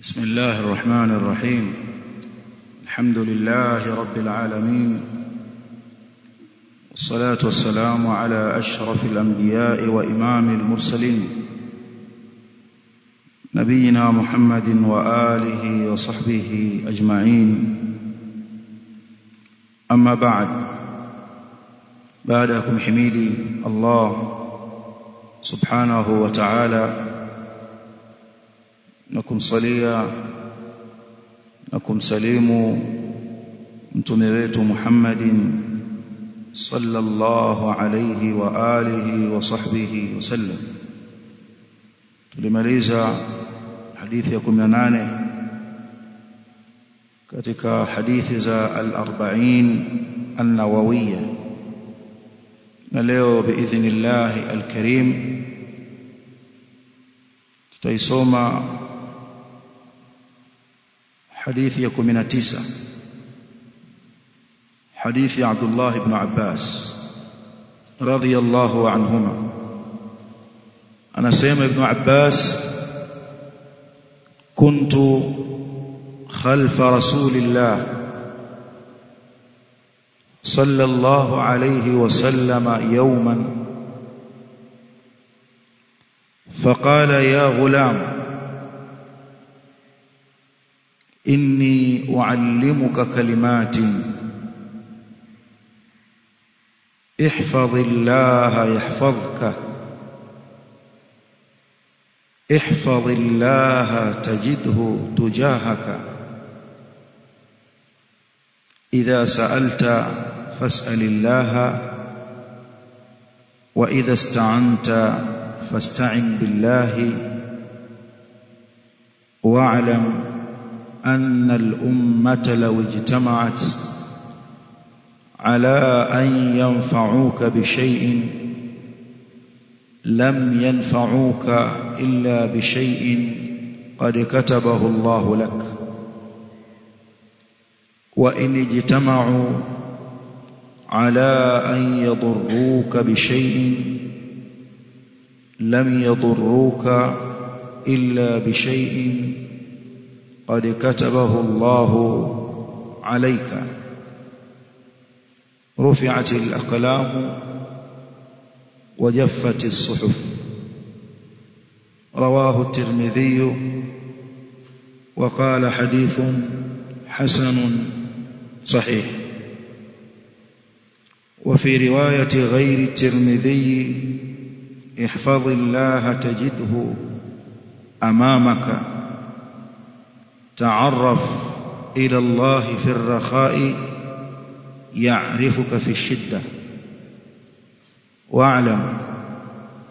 بسم الله الرحمن الرحيم. الحمد لله رب العالمين. والصلاة والسلام على أشرف الأنبياء وإمام المرسلين. نبينا محمد وآله وصحبه أجمعين. أما بعد. بعدكم حميدي الله سبحانه وتعالى na kumsalia na kumsalimu mtume wetu Muhammadin sallallahu alayhi wa alihi wa sahbihi wasallam tulimaliza hadithi ya 18 katika hadithi za al-40 an-nawawiyya na leo biidhnillah al-karim tutaisoma حديث يكمن تسع حديث عبد الله بن عباس رضي الله عنهما. أنا سيما بن عباس كنت خلف رسول الله صلى الله عليه وسلم يوما. فقال يا غلام إني أعلمك كلمات. احفظ الله يحفظك. احفظ الله تجده تجاهك. إذا سألت فاسأل الله وإذا استعنت فاستعن بالله واعلم أن الأمة لو اجتمعت على أن ينفعوك بشيء لم ينفعوك إلا بشيء قد كتبه الله لك. وإن اجتمعوا على أن يضروك بشيء لم يضروك إلا بشيء قد كتبه الله عليك. رفعت الأقلام وجفت الصحف. رواه الترمذي وقال حديث حسن صحيح. وفي رواية غير الترمذي احفظ الله تجده أمامك. تعرف إلى الله في الرخاء يعرفك في الشدة. واعلم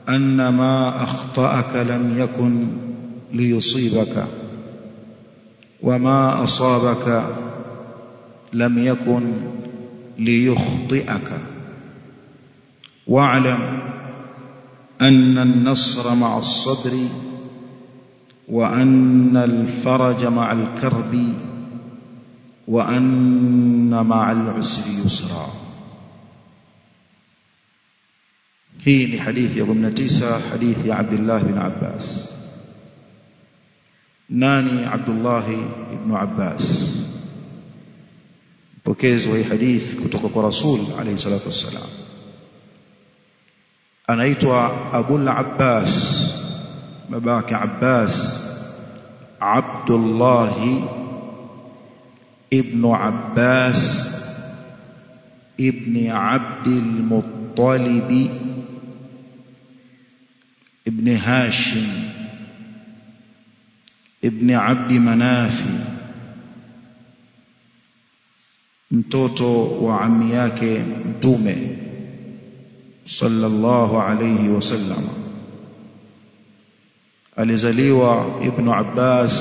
أن ما أخطأك لم يكن ليصيبك وما أصابك لم يكن ليخطئك. واعلم أن النصر مع الصبر وأن الفرج مع الكرب وأن مع العسر يسرا. هي لحديث يوم التسع حديث عبد الله بن عباس ناني عبد الله بن عباس بوكيز وهي حديث كتبه رسول عليه الصلاه والسلام أنا ايتوا ابو العباس مباك عباس عبد الله ابن عباس ابن عبد المطلب ابن هاشم ابن عبد مناف mtoto wa ammi صلى الله عليه وسلم. Alizaliwa Ibn Abbas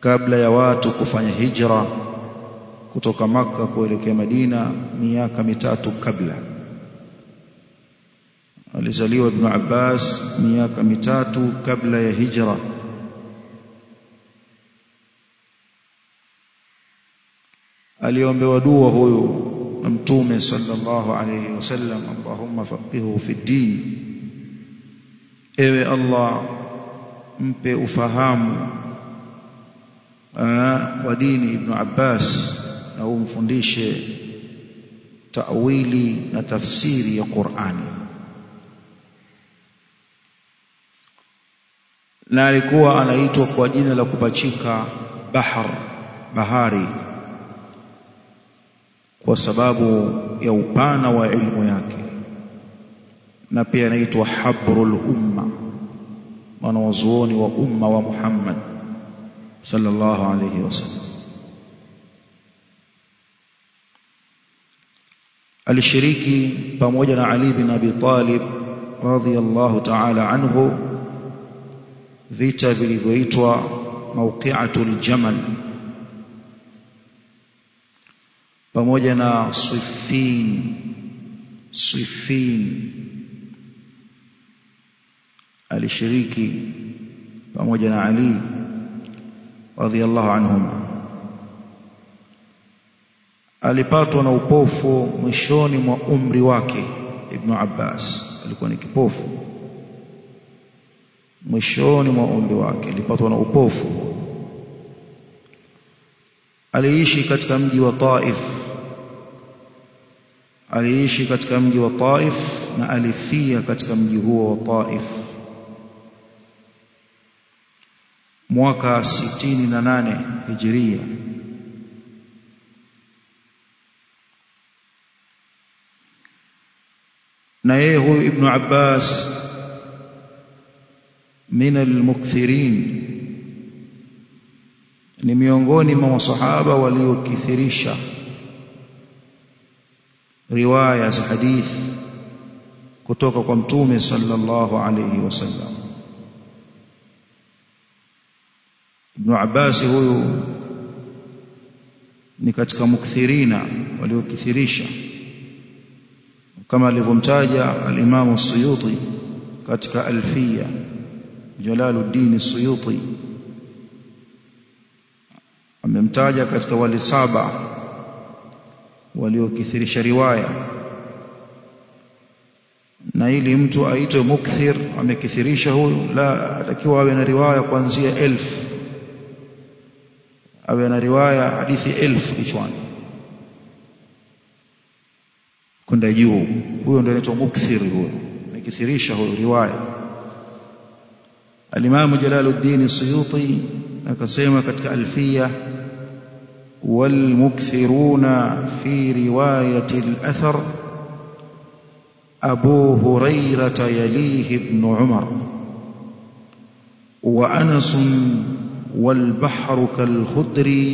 kabla ya watu kufanya hijra kutoka maka kuelekea Madina miaka mitatu kabla. Alizaliwa Ibn Abbas miaka mitatu kabla ya hijra. Aliombewa dua huyu na mtume sallallahu alayhi wasallam Allahumma faqihu fi din ewe Allah mpe ufahamu wa dini Ibn Abbas na umfundishe ta'wili na tafsiri ya Qur'ani na alikuwa anaitwa kwa jina la kupachika bahar bahari kwa sababu ya upana wa elimu yake na pia anaitwa habrul umma wanawazuoni wa umma wa Muhammad sallallahu alayhi wasallam alishiriki pamoja na Ali bin Abi Talib radhiyallahu ta'ala anhu vita vilivyoitwa mawqi'atul jamal pamoja na Siffin Siffin alishiriki pamoja na Ali radhiallahu anhum. Alipatwa na upofu mwishoni mwa umri wake Ibn Abbas. Alikuwa ni kipofu. Mwishoni mwa umri wake alipatwa na upofu. Aliishi katika mji wa Taif. Aliishi katika mji wa Taif na alifia katika mji huo wa Taif mwaka 68 Hijiria. Na yeye huyu Ibn Abbas min almukthirin ni miongoni mwa masahaba waliokithirisha riwaya za hadithi kutoka kwa mtume sallallahu alayhi wasallam Ibn Abbas huyu ni katika mukthirina waliokithirisha. Kama alivyomtaja al-Imam Suyuti katika Alfiya Jalaluddin Suyuti. Amemtaja katika wali saba waliokithirisha riwaya. Na ili mtu aitwe mukthir amekithirisha huyu la atakiwa awe na riwaya kuanzia elfu awe na riwaya hadithi elfu kichwani kwenda juu huyo ndio anaitwa mukthir huyo amekithirisha huyo riwaya Al-Imam Jalaluddin Suyuti akasema katika Alfiya والمكثرون في رواية الأثر أبو هريرة يليه ابن عمر وأنس والبحر كالخدر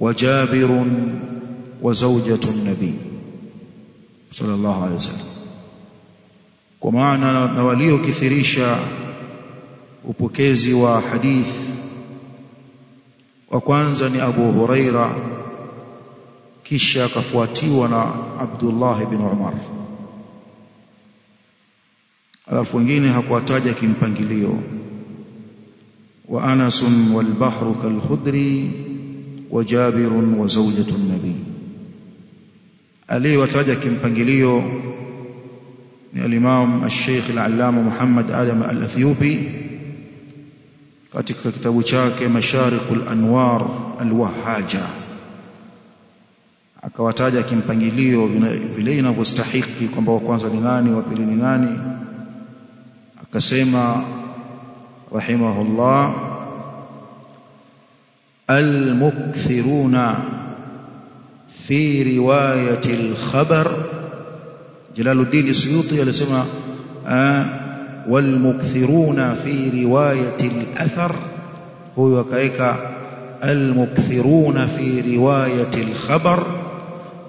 وجابر وزوجة النبي صلى الله عليه وسلم ومعنى نوليه كثيريشا upokezi wa hadithi wa kwanza ni Abu Huraira kisha akafuatiwa na Abdullah ibn Umar alafu wengine hakuwataja kimpangilio wa والبحر wal وجابر وزوجة النبي aliyewataja kimpangilio ni al-Imam al-Sheikh al-Allama Muhammad Adam al-Athiyubi katika kitabu chake Masharikul Anwar Al-Wahaja. Akawataja kimpangilio vile inavyostahiki kwamba wa kwanza ni nani wa pili ni nani. Akasema رحمه الله المكثرون في رواية الخبر جلال الدين السيوطي يسمى آه، والمكثرون في رواية الأثر هو كيك المكثرون في رواية الخبر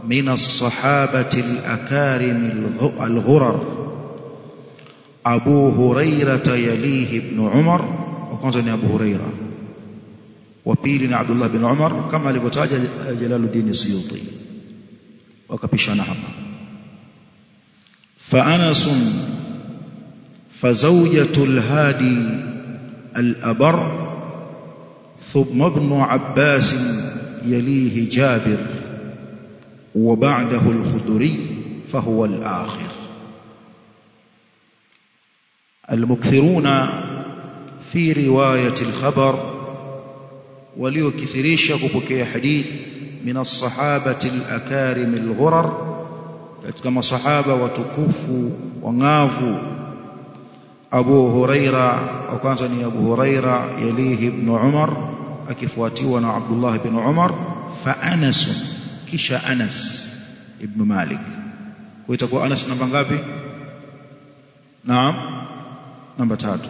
من الصحابة الأكارم الغرر. أبو هريرة يليه ابن عمر وكwanza ni Abu Huraira wa pili ni Abdullah bin Umar kama alivyotaja Jalaluddin Suyuti wakapishana hapa fa Anas fa zawjatul hadi al-abar ثم ابن عباس يليه جابر وبعده الخدري فهو الآخر المكثرون في رواية الخبر وليو كثريش كبكي حديث من الصحابة الأكارم الغرر. كما صحابة وتكوف ونغاف. أبو هريرة أو كان وكانتني أبو هريرة يليه ابن عمر أكفواتي عبد الله بن عمر فأنس كش أنس ابن مالك. ويتقو أنس نبغابي نعم. Namba tatu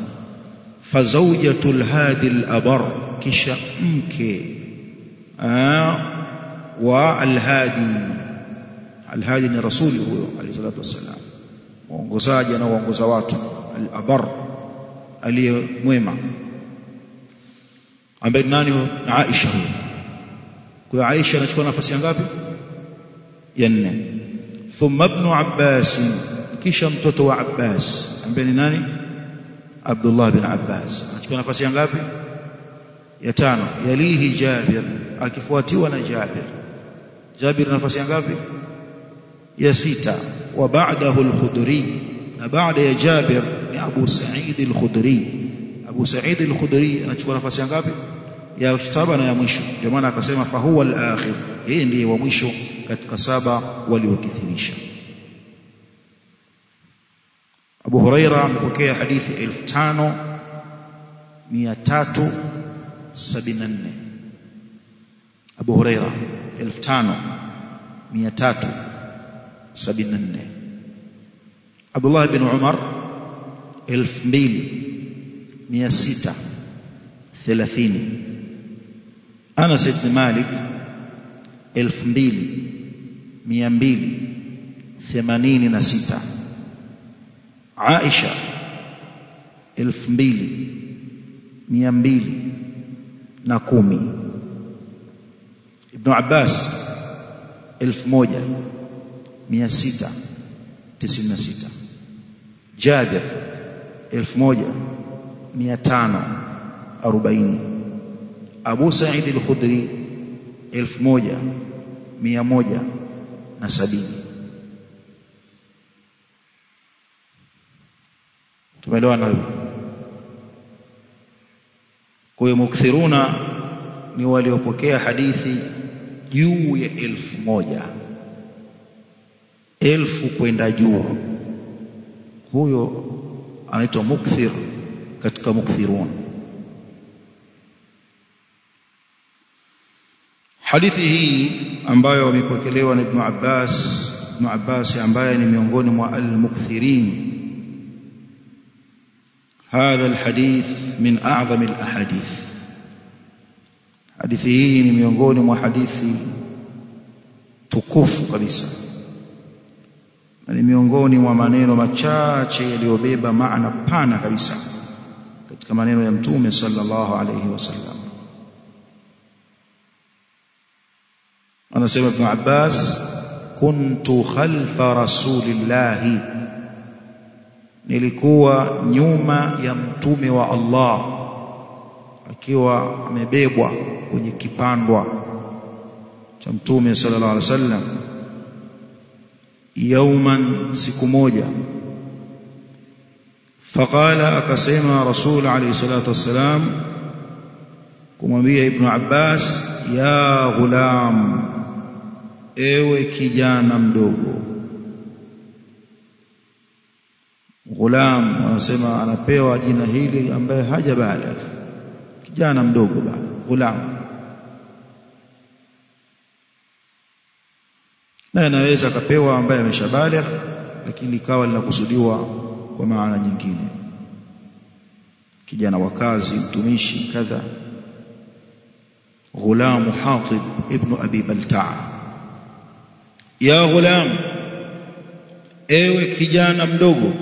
fa zawjatul hadi al-abar kisha mke wa al-hadi al-hadi ni rasuli huyo alayhi salatu wassalam muongozaji anaoongoza watu al-abar aliye mwema ambaye nani na Aisha huyo kwa Aisha anachukua nafasi ngapi ya nne thumma ibn Abbas kisha mtoto wa Abbas ambaye ni nani Abdullah bin Abbas. Anachukua nafasi ya ngapi? Ya tano. Yalihi Jabir akifuatiwa na Jabir. Jabir nafasi ya ngapi? Ya sita. Wa ba'dahu al-Khudri na baada ya Jabir ni Abu Sa'id al-Khudri. Abu Sa'id al-Khudri anachukua nafasi ya ngapi? Ya saba na ya mwisho. Ndio maana akasema fa huwa al-akhir. Yeye ndiye wa mwisho katika saba waliokithirisha Abu Huraira amepokea hadithi 5374 Abu Huraira 5374 Abdullah ibn Umar 2630 Anas ibn Malik 2286 Aisha. 2210 Ibn Abbas 1696 Jabir 1540 Abu Sa'id al-Khudri 1170 tumeelewana kwa hiyo mukthiruna ni waliopokea hadithi juu ya elfu moja. Elfu kwenda juu. Huyo anaitwa mukthir katika mukthirun hadithi hii ambayo wamepokelewa na Ibn Abbas Ibn Abbas ambaye ni miongoni mwa al-mukthirin هذا الحديث من أعظم الأحاديث hadithi hii ni miongoni mwa hadithi ni miongoni mwa maneno machache yaliyobeba maana pana kabisa katika maneno ya mtume sallallahu alayhi wasallam anasema ibn Abbas kuntu khalfa rasulillahi nilikuwa nyuma ya mtume wa Allah akiwa amebebwa kwenye kipandwa cha mtume sallallahu alaihi wasallam. Yauman siku moja faqala akasema rasul alayhi salatu wassalam kumwambia ibn Abbas ya ghulam ewe kijana mdogo ghulam wanasema anapewa jina hili ambaye hajabaligh kijana mdogo bado ghulam. Na anaweza akapewa ambaye ameshabaligh lakini ikawa linakusudiwa kwa maana nyingine. Kijana wa kazi mtumishi kadha. غلام hatib ibn abi baltaa ya ghulam ewe kijana mdogo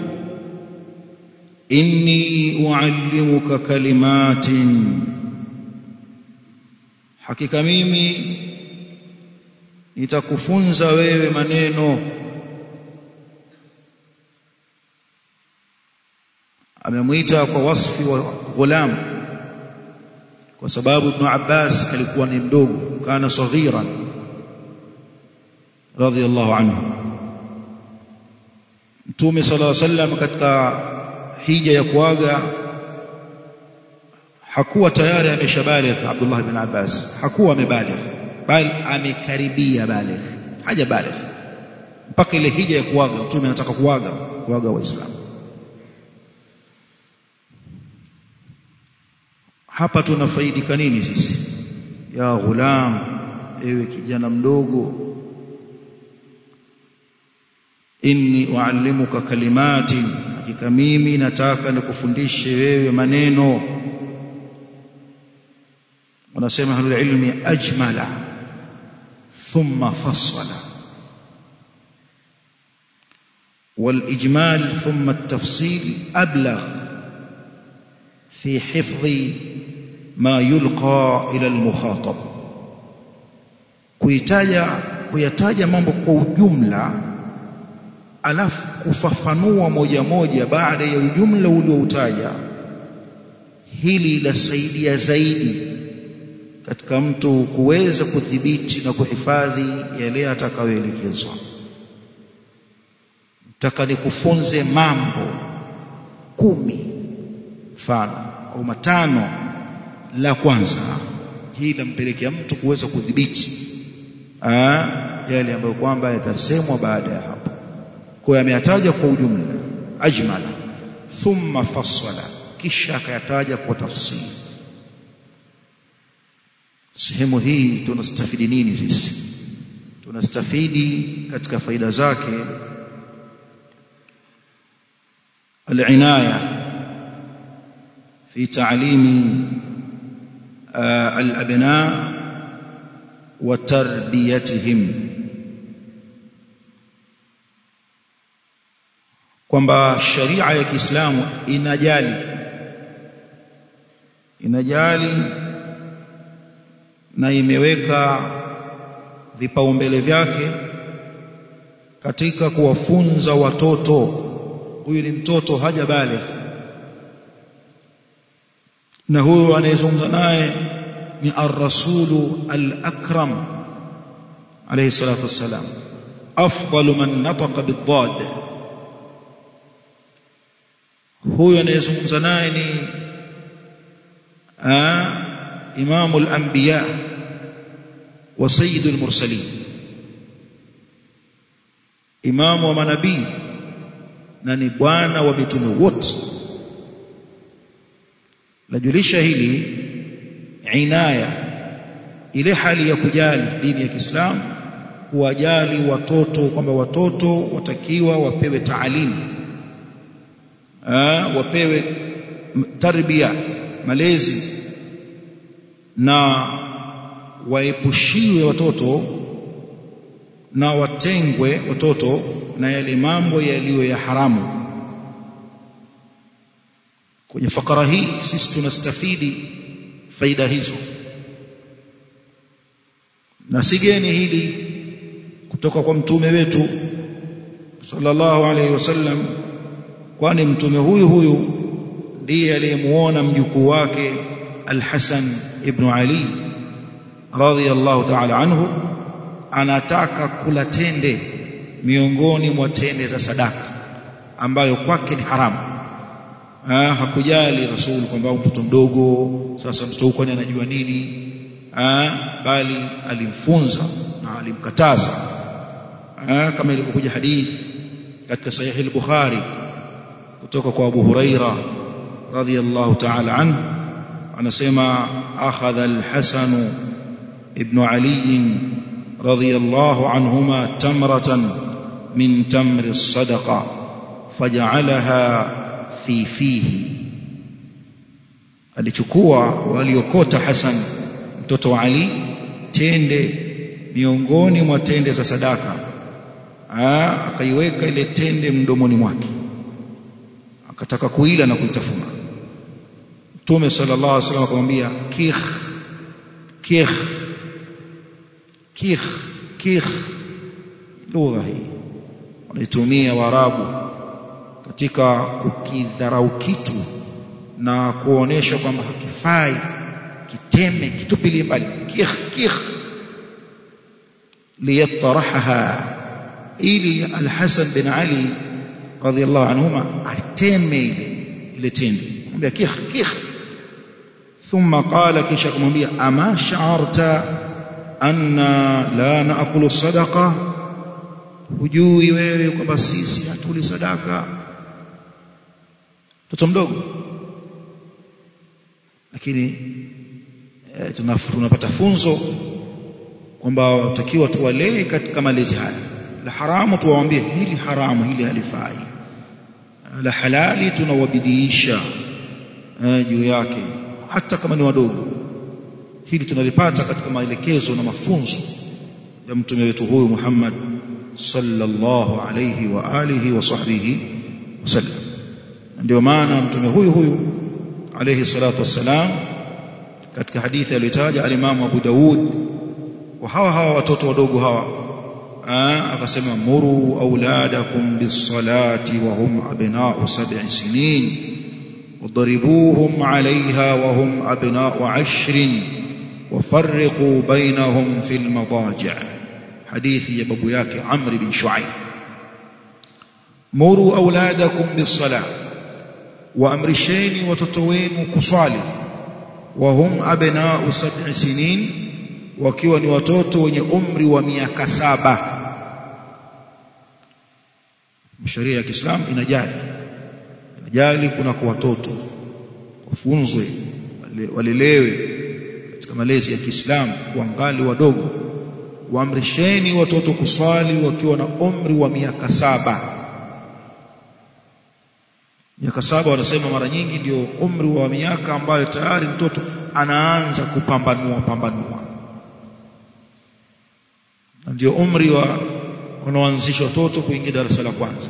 إني أعلمك كلمات. حقيقة ميمي نتكفنز ويو منينو أنا ميتا كوصف غلام وسباب ابن عباس كالكوان اندوغ كان صغيرا رضي الله عنه تومي صلى الله عليه وسلم كتكا hija ya kuaga hakuwa tayari ameshabaligh Abdullah bin Abbas. Hakuwa amebaligh bali amekaribia baligh haja baligh. Mpaka ile hija ya kuaga mtume anataka kuaga kuaga waislamu. Hapa tunafaidika nini sisi? Ya ghulam ewe kijana mdogo. Inni uallimuka kalimati hakika mimi nataka nikufundishe wewe maneno wanasema ahlul ilmi ajmala thumma fassala والإجمال ثم التفصيل أبلغ في حفظ ما يلقى إلى المخاطب kuitaja kuyataja mambo kwa ujumla alafu kufafanua moja moja baada ya ujumla ulioutaja. Hili lasaidia zaidi katika mtu kuweza kudhibiti na kuhifadhi yale atakayoelekezwa. Taka nikufunze mambo kumi mfano au matano. La kwanza hii lampelekea mtu kuweza kudhibiti yale ambayo kwamba yatasemwa baada ya hapo kwa ameyataja kwa ujumla ajmala thumma fassala kisha akayataja kwa tafsiri sehemu hii tunastafidi nini sisi tunastafidi katika faida zake العنايه في تعليم الابناء وتربيتهم kwamba sharia ya Kiislamu inajali. Inajali na imeweka vipaumbele vyake katika kuwafunza watoto. Huyu ni mtoto haja bale na huyu anayezungumza naye ni ar-rasulu al-akram alayhi salatu wassalam. Afdalu man nataqa bid-dad huyu anayezungumza naye ni imamu al-anbiya wa sayyidul mursalin. Imamu wa manabii na ni bwana wa mitume wote. Najulisha hili inaya ile hali ya kujali dini ya Kiislamu kuwajali watoto kwamba watoto watakiwa wapewe taalimu wapewe tarbia malezi na waepushiwe watoto na watengwe watoto na yale mambo yaliyo ya haramu. Kwenye fakara hii sisi tunastafidi faida hizo. Na sigeni hili kutoka kwa mtume wetu sallallahu alaihi wasallam kwani mtume huyu huyu ndiye aliyemuona mjukuu wake Al-Hasan ibn Ali radhiyallahu ta'ala anhu anataka kula tende miongoni mwa tende za sadaka ambayo kwake ni haramu. Ha, hakujali rasul kwamba mtoto mdogo sasa mtoto huko anajua nini? Ha, bali alimfunza na alimkataza. Ah, kama ilivyokuja hadithi katika sahihi al-Bukhari kutoka kwa Abu Huraira radhiyallahu ta'ala anhu anasema akhadha al-Hasan ibn Ali radhiyallahu anhuma tamratan min tamri as-sadaqa faj'alaha fi fihi alichukua waliokota Hasan mtoto wa Ali tende miongoni mwa tende za sadaka akaiweka ile tende mdomoni mwake akataka kuila na kuitafuna Mtume sallallahu alaihi wasallam akamwambia kikh kikh kikh kikh. Lugha hii walitumia Waarabu katika kukidharau kitu na kuonesha kwamba hakifai kiteme kitupilie mbali. Kikh kikh. Liyatarahaha ili al-Hasan bin Ali radhiyallahu anhuma ateme ile ile tende anambia kikh kikh. Thumma qala kisha kumwambia ama sha'arta anna la naakulu sadaqa? Hujui wewe kwamba sisi hatuli sadaka mtoto mdogo. Lakini e, tunapata funzo kwamba watakiwa tuwalee katika malezi haya la haramu tuwaambie hili haramu hili halifai. La halali tunawabidiisha e, juu yake hata kama ni wadogo. Hili tunalipata katika maelekezo na mafunzo ya mtume wetu huyu Muhammad sallallahu alayhi wa alihi wa sahbihi wasallam ndio maana mtume huyu huyu alayhi salatu wassalam katika hadithi aliyotaja alimamu Abu Daud kwa hawa hawa watoto wadogo hawa akasema muru auladakum bis-salati wa hum abna'u sab'i sinin wadribuhum 'alayha wa hum abna'u 'ashrin وفرقوا بينهم في المضاجع حديث يا بابو yake عمرو بن شعيب مروا اولادكم بالصلاه وامرشeni watoto wenu kuswali wahum abna'u sab'i sinin wakiwa ni watoto wenye umri wa miaka saba sheria ya Kiislamu inajali. Inajali kuna kwa watoto wafunzwe walelewe katika malezi ya Kiislamu kuangali wadogo. Waamrisheni watoto kuswali wakiwa na umri wa miaka saba. Miaka saba wanasema mara nyingi ndio umri wa miaka ambayo tayari mtoto anaanza kupambanua pambanua. Ndio umri wa unaoanzisha watoto kuingia darasa la kwanza.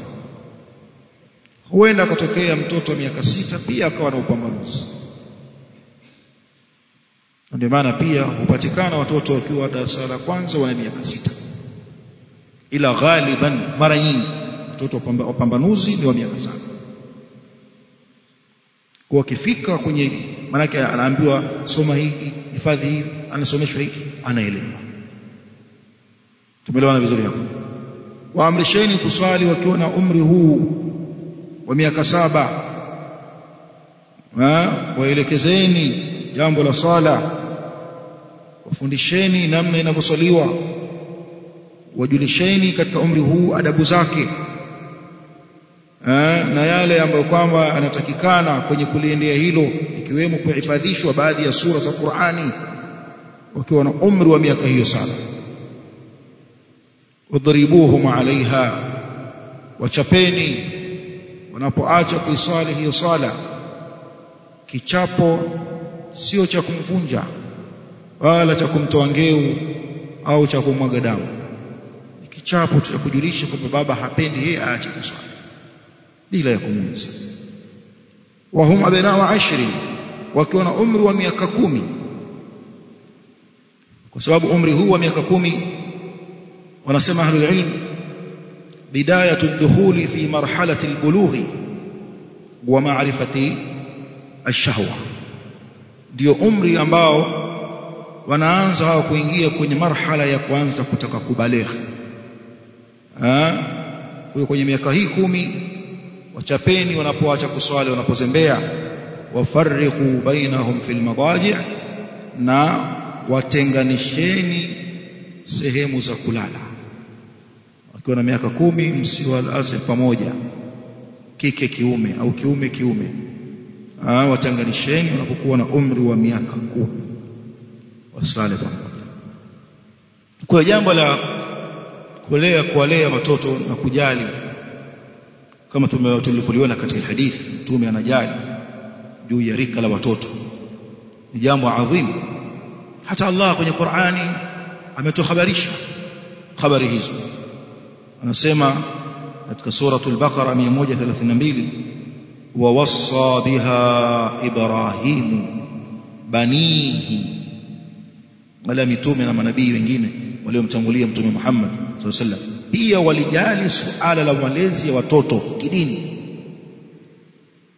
Huenda akatokea mtoto wa miaka sita pia akawa na upambanuzi. Ndio maana pia hupatikana watoto wakiwa darasa la kwanza wana miaka sita. Ila ghaliban mara nyingi watoto wapambanuzi ni wa miaka saba. Kwa akifika kwenye maanake anaambiwa soma hiki hifadhi hivi anasomeshwa hiki anaelewa. Tumeelewana vizuri hapo waamrisheni kuswali wakiwa na umri huu wa miaka saba. Waelekezeni jambo la swala. Wafundisheni namna inavyoswaliwa. Wajulisheni katika umri huu adabu zake. Na yale ambayo kwamba anatakikana kwenye kuliendea hilo ikiwemo kuhifadhishwa baadhi ya sura za Qur'ani wakiwa na umri wa miaka hiyo sana udhribuhum alaiha wachapeni wanapoacha kuiswali hiyo sala kichapo sio cha kumvunja wala cha kumtoa ngeu au cha kumwaga damu. Kichapo cha kujulisha kwamba baba hapendi yeye aache kuswali bila ya kumwenzi wa hum wahum wa ashri wakiwa na umri wa miaka kumi. Kwa sababu umri huu wa miaka kumi wanasema ahlul ilm bidayatu ad-dukhuli fi marhalati al-bulughi wa ma'rifati ash-shahwa. Ndio umri ambao wanaanza hao kuingia kwenye marhala ya kwanza kutaka kubaleghi huyo kwenye miaka hii kumi wachapeni wanapoacha kuswali wanapozembea wafarriqu bainahum fil madaji na watenganisheni sehemu za kulala wakiwa na miaka kumi msiwalaze pamoja. Kike kiume au kiume kiume. Ah watanganisheni wanapokuwa na umri wa miaka kumi. Wasale pamoja. Kwa jambo la kulea kuwalea watoto na kujali kama tulivyoliona katika hadithi mtume anajali juu ya rika la watoto. Ni jambo adhimu. Hata Allah kwenye Qur'ani ametuhabarisha habari hizo anasema katika suratul baqara 132 wa wassa biha ibrahim banihi wala mitume na manabii wengine waliomtangulia mtume Muhammad sallallahu alaihi wasallam. Pia walijali suala la malezi ya watoto kidini.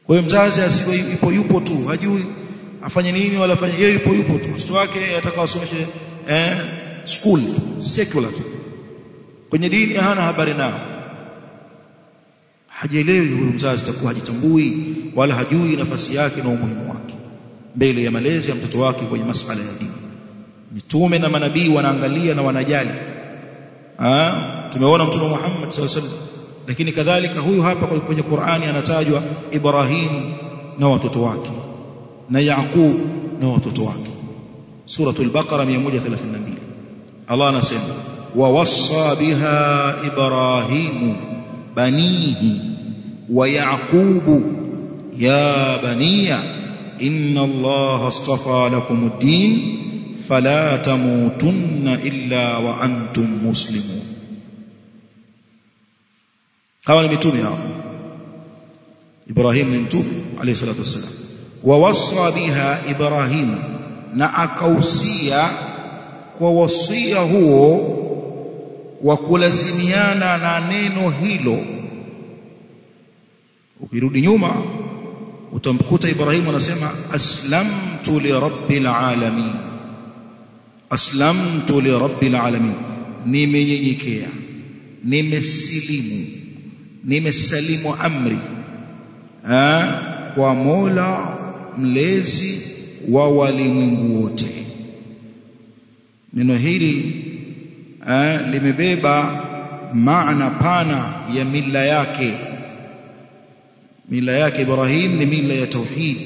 Kwa hiyo mzazi asiwe ipo yupo tu hajui afanye nini wala afanye yeye ipo yupo tu. Mtoto wake atakawasomeshe eh school secular tu kwenye dini hana habari nao. Hajielewi huyu mzazi atakuwa hajitambui wala hajui nafasi yake na umuhimu wake. Mbele ya malezi ya mtoto wake kwenye masuala ya dini. Mitume na manabii wanaangalia na wanajali. Tumeona mtume Muhammad SAW lakini kadhalika huyu hapa kwenye Qur'ani anatajwa Ibrahim na watoto wake. Na Yaqub na watoto wake. Suratul baqara 132 Allah anasema wa wassa biha Ibrahim banihi wa Yaqub ya baniya inna Allah astafa lakum ad-din fala tamutunna illa wa antum muslimun hawa ni mitume hao. Ibrahim ni mtume alayhi salatu wassalam. Wa wasa biha Ibrahim na akausia kwa wasia huo wa kulazimiana na neno hilo. Ukirudi nyuma utamkuta ibrahimu anasema aslamtu li rabbil alamin. Aslamtu li rabbil alamin. Nimenyenyekea nimesilimu nimesalimu amri ha? kwa Mola mlezi wa walimwengu wote. Neno hili ha? limebeba maana pana ya mila yake. Mila yake Ibrahim ni mila ya tauhid.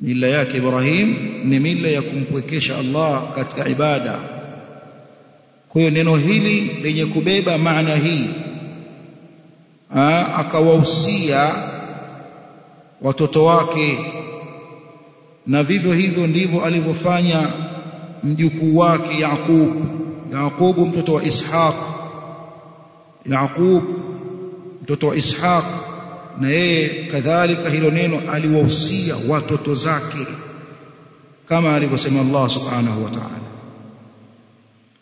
Mila yake Ibrahim ni mila ya kumpwekesha Allah katika ibada. Kwa hiyo neno hili lenye kubeba maana hii akawahusia watoto wake. Na vivyo hivyo ndivyo alivyofanya mjukuu wake Yaqub Yaqub mtoto wa Ishaq. Yaqub mtoto wa Ishaq na yeye kadhalika hilo neno aliwahusia watoto zake kama alivyosema Allah subhanahu wa ta'ala.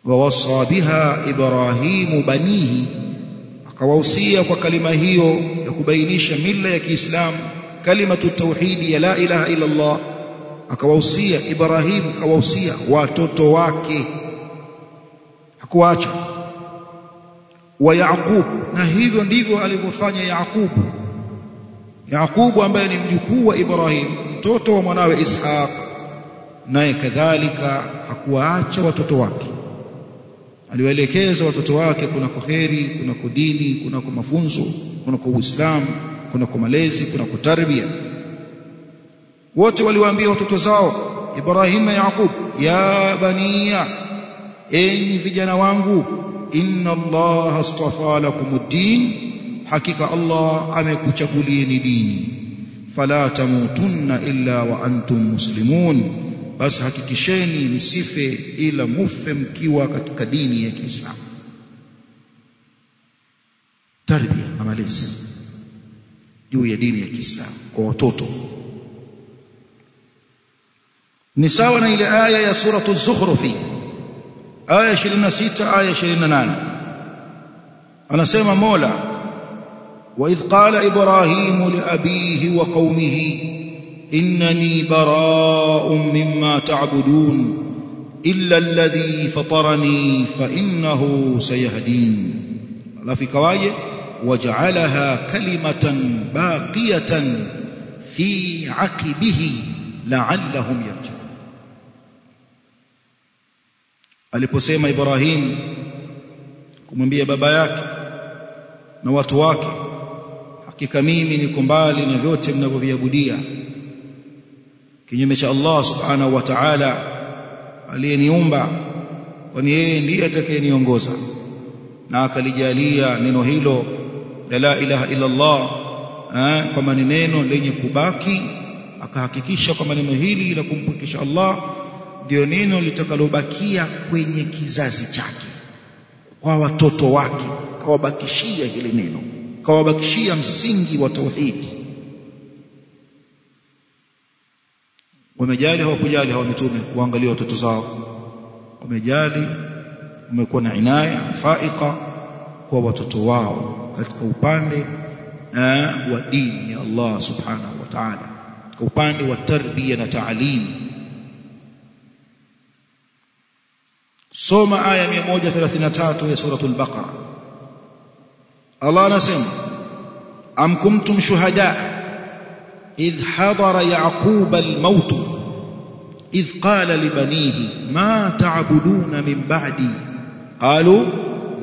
Wawasa biha ibrahimu banihi akawahusia kwa kalima hiyo ya kubainisha mila ya Kiislamu kalimatu tauhidi ya la ilaha illa Allah akawahusia Ibrahim akawahusia watoto wake. Hakuacha wa Yaqub na hivyo ndivyo alivyofanya Yaqub Yaqub ambaye ni mjukuu wa Ibrahim mtoto wa mwanawe Ishaq naye kadhalika hakuwaacha watoto wake. Aliwaelekeza watoto wake kuna kheri kuna dini kuna kwa mafunzo kuna kwa uislamu kuna kwa malezi kuna kwa tarbia wote waliwaambia watoto zao Ibrahim na Yaqub ya baniya enyi vijana wangu inna Allah astafa lakumuddin hakika Allah amekuchagulieni dini. Fala tamutunna illa wa antum muslimun. Basi hakikisheni msife ila mufe mkiwa katika dini ya Kiislamu. Tarbia na malezi juu ya dini ya Kiislamu kwa watoto ni sawa na ile aya ya suratu zukhrufi aya 26 aya 28 anasema mola وإذ قال إبراهيم لأبيه وقومه إنني براء مما تعبدون إلا الذي فطرني فإنه سيهدين. رفيقواje وجعلها كلمة باقية في عقبه لعلهم يرجعون. Aliposema Ibrahim kumwambia baba yake na watu wake hakika mimi niko mbali na vyote mnavyoviabudia. Kinyume cha Allah subhanahu wa ta'ala aliyeniumba kwani yeye ndiye atakayeniongoza. Na akalijalia neno hilo la la ilaha illa Allah eh, kama ni neno lenye kubaki akahakikisha kwamba neno hili la kumpwekesha Allah ndio neno litakalobakia kwenye kizazi chake kwa watoto wake kawabakishia hili neno kawabakishia msingi wa tauhidi wamejali hawakujali hawa mitume kuangalia watoto zao? Wamejali? Wamekuwa na inaya faika kwa watoto wao katika upande wa dini ya Allah subhanahu wa ta'ala katika upande wa tarbia na taalim soma aya 133 ya suratul baqara Allah anasema am kuntum shuhada idh hadara yaquba almaut idh qala libanihi ma ta'buduna min ba'di qalu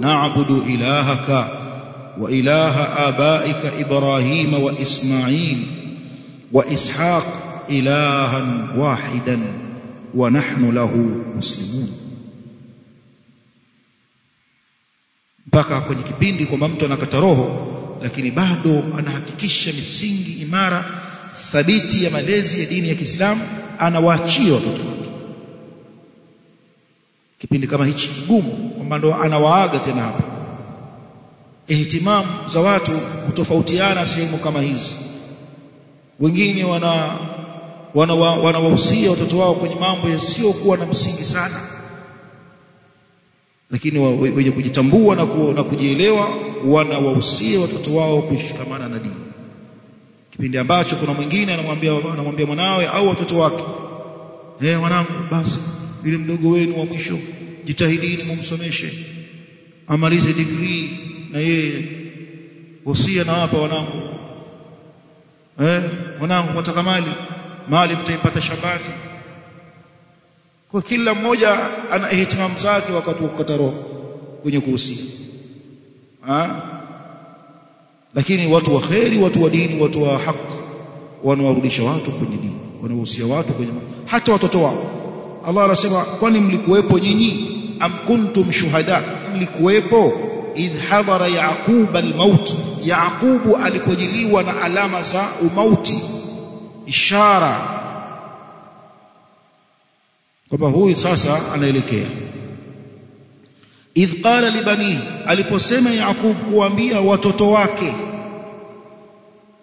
na'budu ilahaka wa ilaha abaika ibrahima wa isma'il wa ishaq ilahan wahidan wa nahnu lahu muslimun mpaka kwenye kipindi kwamba mtu anakata roho lakini bado anahakikisha misingi imara thabiti ya malezi ya dini ya Kiislamu anawaachia watoto wake. Kipindi kama hichi kigumu kwamba ndo anawaaga tena hapa. Ihtimamu za watu hutofautiana sehemu kama hizi. Wengine wana wanawahusia wana watoto wao kwenye mambo yasiyokuwa na msingi sana lakini wenye kujitambua na, ku, na kujielewa wanawahusia watoto wao kushikamana na dini. Kipindi ambacho kuna mwingine anamwambia anamwambia mwanawe au watoto wake eh mwanangu basi yule mdogo wenu wa mwisho jitahidini mumsomeshe amalize degree na yeye. Wasia na hapa wanangu. Eh mwanangu mtaka mali mali mtaipata shambani kwa kila mmoja ana ihtimamu zake wakati wa kukata roho kwenye kuhusia lakini watu wa kheri watu wa dini watu wa haki wanawarudisha watu kwenye dini wanawahusia watu kwenye hata watoto wao. Allah anasema kwani mlikuwepo nyinyi? Am kuntum shuhada? Mlikuwepo? Idh hadara yaquba almaut. Yaqubu alipojiliwa na alama za umauti. Ishara kwamba huyu sasa anaelekea. Idh qala libani aliposema yaqub kuambia watoto wake.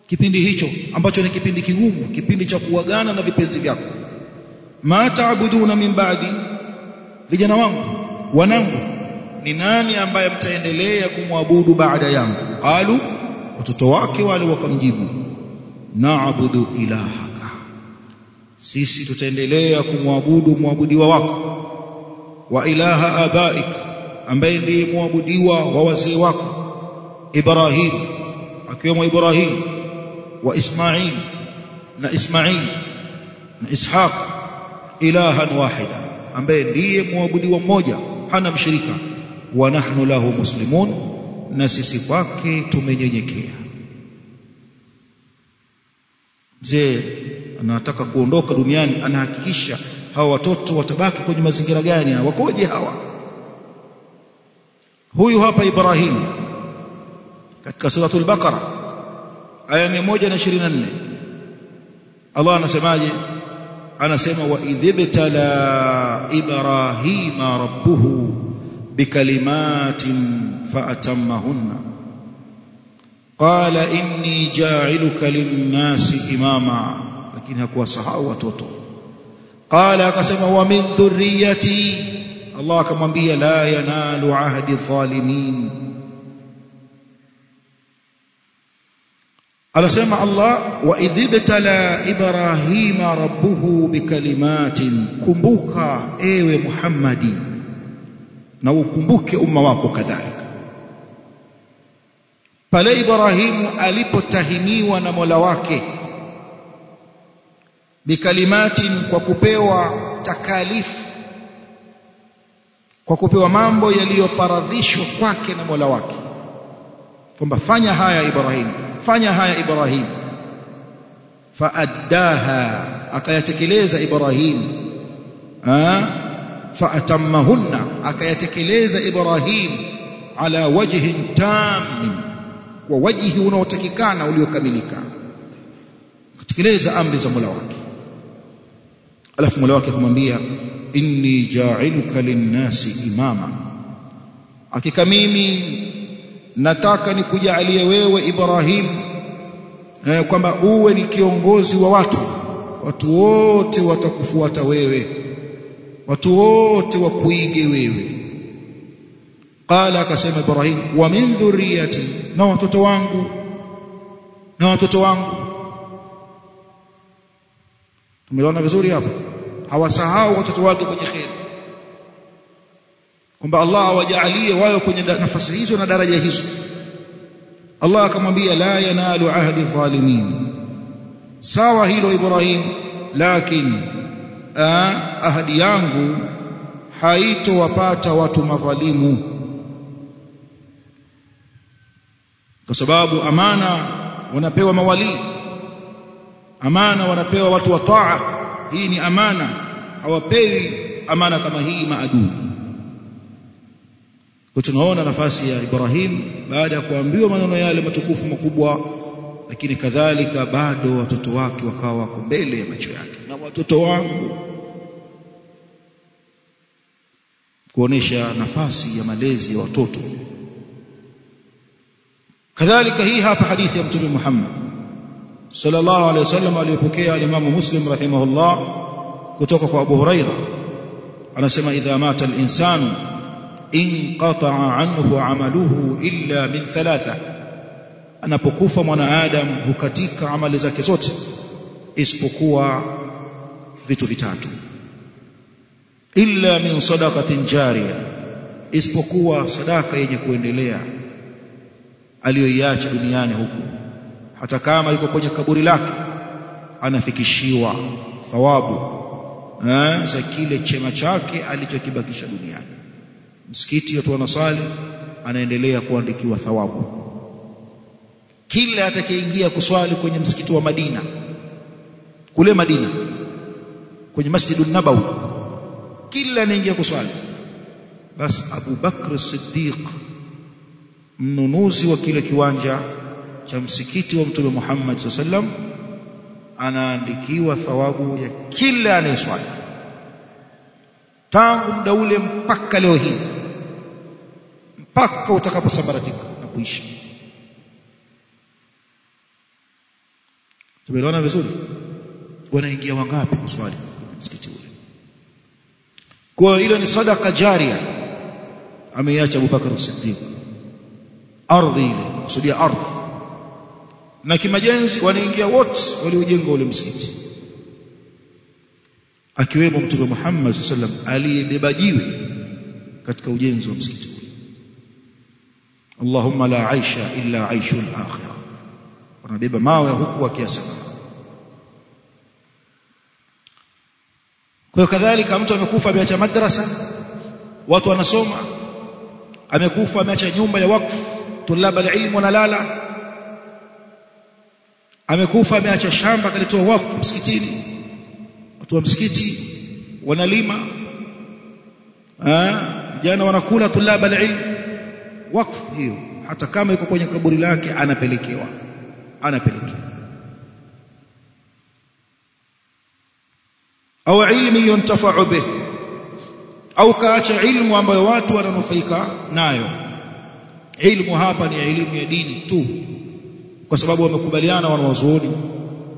Kipindi hicho ambacho ni kipindi kigumu kipindi cha kuagana na vipenzi vyako. Ma taabuduna min baadi vijana wangu wanangu ni nani ambaye mtaendelea kumwabudu baada yangu? Qalu watoto wake wale wakamjibu naabudu ilahaka sisi tutaendelea kumwabudu mwabudiwa wako wa ilaha abaik ambaye ndiye mwabudiwa wa wazee wako Ibrahim akiwemo Ibrahim wa Ismail na Ismail na Ishaq ilahan wahida ambaye ndiye mwabudiwa mmoja hana mshirika wa nahnu lahu muslimun na sisi kwake tumenyenyekea. Mzee anataka kuondoka duniani anahakikisha hawa watoto watabaki kwenye mazingira gani? Wakoje hawa? Huyu hapa Ibrahim katika suratul Baqara aya 124 Allah anasemaje? Anasema wa idhibtala ibrahima rabbuhu bikalimatin faatamahunna qala inni ja'iluka lin-nasi imama lakini hakuwasahau watoto qala akasema wa min dhurriyyati Allah akamwambia la yanalu ahdi dhalimin anasema Allah wa idhibtala ibrahima rabbuhu bikalimatin kumbuka ewe Muhammadi na ukumbuke umma wako kadhalika pale Ibrahimu alipotahiniwa na Mola wake bikalimatin kwa kupewa takalifu kwa kupewa mambo yaliyofaradhishwa kwake na Mola wake. Kwamba fanya haya Ibrahim fanya haya Ibrahim. Faaddaha akayatekeleza Ibrahim. Faatammahunna akayatekeleza Ibrahim ala wajhin tammi kwa wajhi unaotakikana uliokamilika. Kutekeleza amri za Mola wake alafu Mola wake akamwambia inni ja'iluka linnasi imama. Hakika mimi nataka nikujalie wewe Ibrahim eh, kwamba uwe ni kiongozi wa watu. Watu wote watakufuata wewe. Watu wote wakuige wewe. Qala akasema Ibrahim wa min dhurriyati na watoto wangu na watoto wangu tumeona vizuri hapo? Hawasahau watoto wake kwenye kheri. Kwamba Allah awajalie wao kwenye nafasi hizo na daraja hizo. Allah akamwambia la yanalu ahdi dhalimin sawa hilo Ibrahim lakini ahadi yangu haitowapata watu madhalimu. Kwa sababu amana wanapewa mawali amana wanapewa watu wa taa. Hii ni amana. Hawapewi amana kama hii maadui. Kwa tunaona nafasi ya Ibrahim baada ya kuambiwa maneno yale matukufu makubwa lakini kadhalika bado watoto wake wakawa wako mbele ya macho yake. Na watoto wangu kuonesha nafasi ya malezi ya watoto. Kadhalika hii hapa hadithi ya mtume Muhammad sallallahu alaihi wasallam aliyopokea alimamu Muslim rahimahullah kutoka kwa Abu Huraira. Anasema idha mata al-insanu inqata'a anhu 'amaluhu illa min thalatha. Anapokufa mwanaadam hukatika amali zake zote isipokuwa vitu vitatu. Illa min sadaqatin jariya isipokuwa sadaka yenye kuendelea aliyoiacha duniani huku hata kama yuko kwenye kaburi lake anafikishiwa thawabu eh, za kile chema chake alichokibakisha duniani. Msikiti watu wanasali anaendelea kuandikiwa thawabu. Kila atakayeingia kuswali kwenye msikiti wa Madina kule Madina kwenye Masjidun Nabawi kila anaingia kuswali basi Abu Bakr Siddiq mnunuzi wa kile kiwanja cha msikiti wa Mtume Muhammad sallam anaandikiwa thawabu ya kila anayeswali. Tangu muda ule mpaka leo hii mpaka utakaposambaratika na kuisha. Tumeelewana vizuri? Wanaingia wangapi kuswali msikiti ule? Kwa hilo ni sadaka jaria ameiacha Abubakar Siddiq. Ardhi ile kusudia ardhi na kimajenzi wanaingia wote waliojenga ule msikiti. Akiwemo mtume Muhammad sallam aliyebeba jiwe katika ujenzi wa msikiti ule. Allahumma la aisha illa aishul akhirah. Wanabeba mawe huku wakiasema. Kwa kadhalika mtu amekufa ameacha madrasa watu wanasoma. Amekufa ameacha nyumba ya wakfu tulaba alilmu wanalala amekufa ameacha shamba akalitoa wakfu msikitini. Watu wa msikiti wanalima jana wanakula tulaba alilm wakfu hiyo. Hata kama iko kwenye kaburi lake anapelekewa. Anapelekewa. Au ilmi yuntafa'u bih. Au kaacha ilmu ambayo watu wananufaika nayo. Ilmu hapa ni elimu ya dini tu kwa sababu wamekubaliana wanawazuoni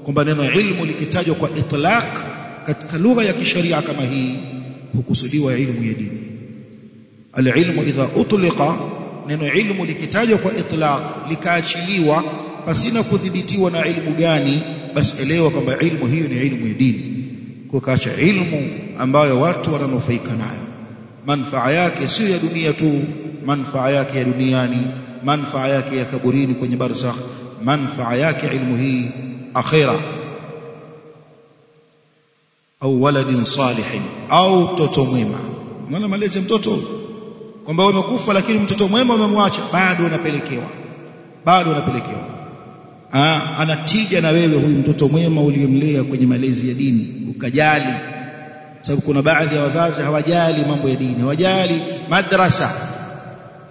kwamba neno ilmu likitajwa kwa itlaq katika lugha ya kisharia kama hii hukusudiwa ilmu ya dini. Alilmu idha utliqa neno ilmu likitajwa kwa itlaq likaachiliwa pasina kudhibitiwa na ilmu gani basi elewa kwamba ilmu hiyo ni ilmu ya dini. Kwa kaacha ilmu ambayo watu wananufaika nayo. Manfaa yake sio ya dunia tu manfaa yake ya duniani manfaa yake ya kaburini kwenye barzakh manfaa yake ilmu hii akhira au waladin salihin au mtoto mwema. Maana malezi mtoto? Kwamba umekufa lakini mtoto mwema umemwacha bado unapelekewa. Bado unapelekewa. Anatija na wewe huyu mtoto mwema uliyemlea kwenye malezi ya dini ukajali. Sababu kuna baadhi ya wazazi hawajali mambo ya dini hawajali madrasa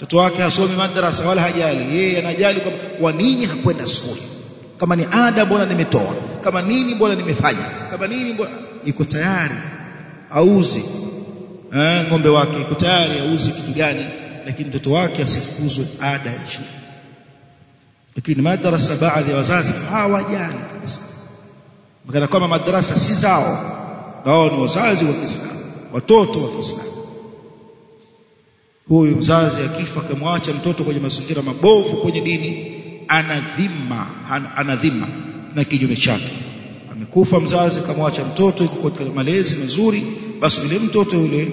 mtoto wake asome madrasa wala hajali. Yeye anajali kwa, kwa nini hakwenda shule kama ni ada mbona nimetoa? Kama nini mbona nimefanya? Kama nini mbona? Iko tayari auze eh, ng'ombe wake iko tayari auze kitu gani? Lakini mtoto wake asifukuzwe ada ya shule. Lakini madrasa baadhi ya wazazi hawajali kabisa. Kana kama madrasa si zao. Na wao ni wazazi wa Kiislamu watoto wa Kiislamu huyu mzazi akifa akamwacha mtoto kwenye mazingira mabovu kwenye dini anadhima anadhima na kinyume chake. Amekufa mzazi akamwacha mtoto yuko katika malezi mazuri basi yule mtoto yule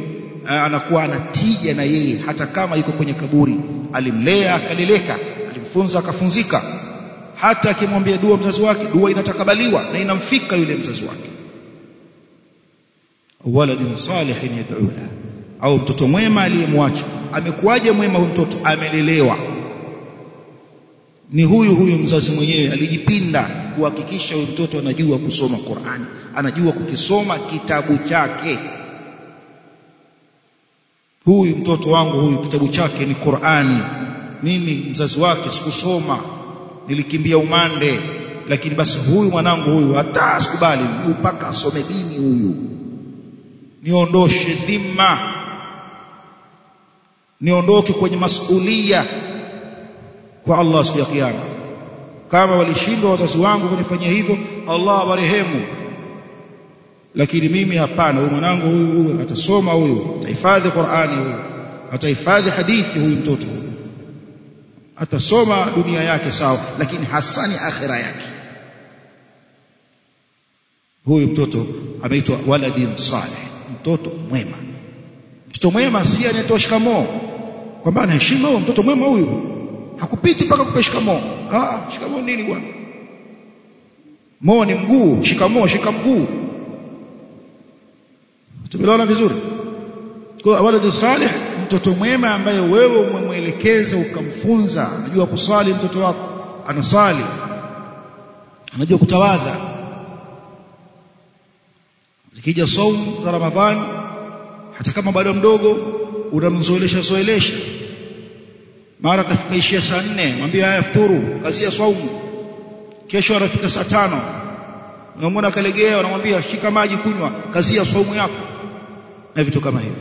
anakuwa anatija na yeye hata kama yuko kwenye kaburi. Alimlea akaleleka alimfunza akafunzika. Hata akimwambia dua mzazi wake dua inatakabaliwa na inamfika yule mzazi wake. Waladin salihin yad'u la au mtoto mwema aliyemwacha? Amekuwaje mwema huyu mtoto? Amelelewa. Ni huyu huyu mzazi mwenyewe alijipinda kuhakikisha huyu mtoto anajua kusoma Qur'ani anajua kukisoma kitabu chake. Huyu mtoto wangu huyu kitabu chake ni Qur'ani. Mimi mzazi wake sikusoma nilikimbia umande. Lakini basi huyu mwanangu huyu hata sikubali mpaka asome dini huyu. Niondoshe dhima niondoke kwenye masulia kwa Allah siku ya kiyama. Kama walishindwa wazazi wangu kunifanyia hivyo Allah awarehemu. Lakini mimi hapana huyu mwanangu huyu huyu atasoma huyu atahifadhi Qur'ani huyu atahifadhi hadithi huyu mtoto atasoma dunia yake sawa lakini hasani akhira yake. Huyu mtoto ameitwa waladin salih mtoto mwema. Mtoto mwema si anayetoa shikamoo kwamba anaheshima huyo mtoto mwema huyu hakupiti mpaka kupe shikamoo. Ah shikamoo nini bwana? Moo ni mguu shikamoo shika mguu. Tumeona vizuri? Kwa walad salih mtoto mwema ambaye wewe umemwelekeza ukamfunza anajua kusali mtoto wako anasali anajua kutawadha. Zikija saumu za ramadhani hata kama bado mdogo unamzoelesha zoelesha. Mara kafika ishia saa nne mwambie haya futuru kazi ya saumu kesho anafika saa tano. Unamwona kalegea unamwambia shika maji kunywa kazi ya saumu yako. Na vitu kama hivyo.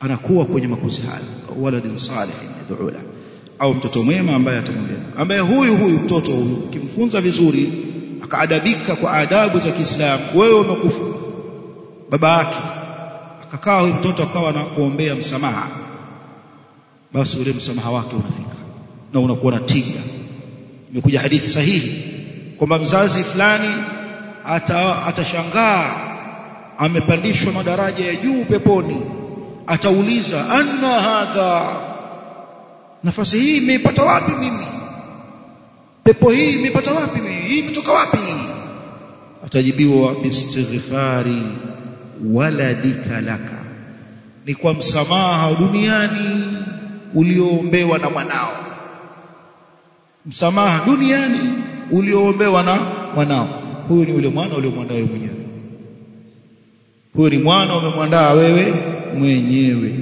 Anakuwa kwenye makuzi hayo waladin salih yad'u au mtoto mwema ambaye atamwambia ambaye huyu huyu mtoto huyu ukimfunza vizuri akaadabika kwa adabu za Kiislamu wewe umekufa. Baba yake akakaa huyu mtoto akawa na kuombea msamaha. Basi ule msamaha wake unafika. Na unakuwa na tija. Imekuja hadithi sahihi kwamba mzazi fulani ata, atashangaa amepandishwa madaraja ya juu peponi. Atauliza anna hadha? Nafasi hii imeipata wapi mimi? Pepo hii imeipata wapi mimi? Hii imetoka wapi? Atajibiwa bistighfari waladika laka. Ni kwa msamaha duniani ulioombewa na mwanao. Msamaha duniani ulioombewa na mwanao. Huyu ni ule mwana uliomwandaa wewe mwenyewe. Huyu ni mwana umemwandaa wewe mwenyewe.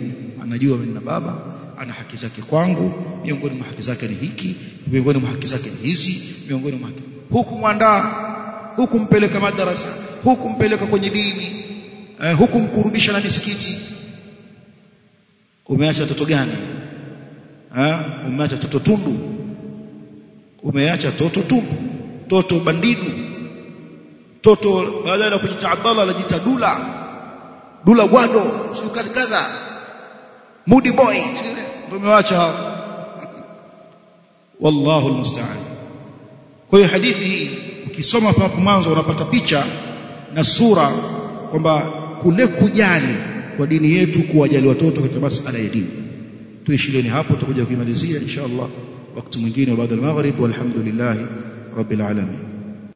Anajua mimi na baba ana haki zake kwangu miongoni mwa haki zake ni hiki miongoni mwa haki zake ni hizi miongoni mwa haki huku mwandaa huku mpeleka madarasa hukumpeleka kwenye dini eh, huku mkurubisha na misikiti. Umeacha toto gani? Eh, umeacha toto tundu. Umeacha toto tundu. Toto bandidu. Toto badala ya kujita Abdallah anajiita Dula. Dula Gwado sukari kadha Moody boy. Ndio umewacha wallahu almusta'an. Kwa hiyo hadithi hii ukisoma hapo mwanzo unapata picha na sura kwamba kule kujali kwa dini yetu kuwajali watoto katika masuala ya dini. Tuishileni hapo tutakuja kuimalizia insha Allah wakati mwingine baada ya maghrib walhamdulillah rabbil alamin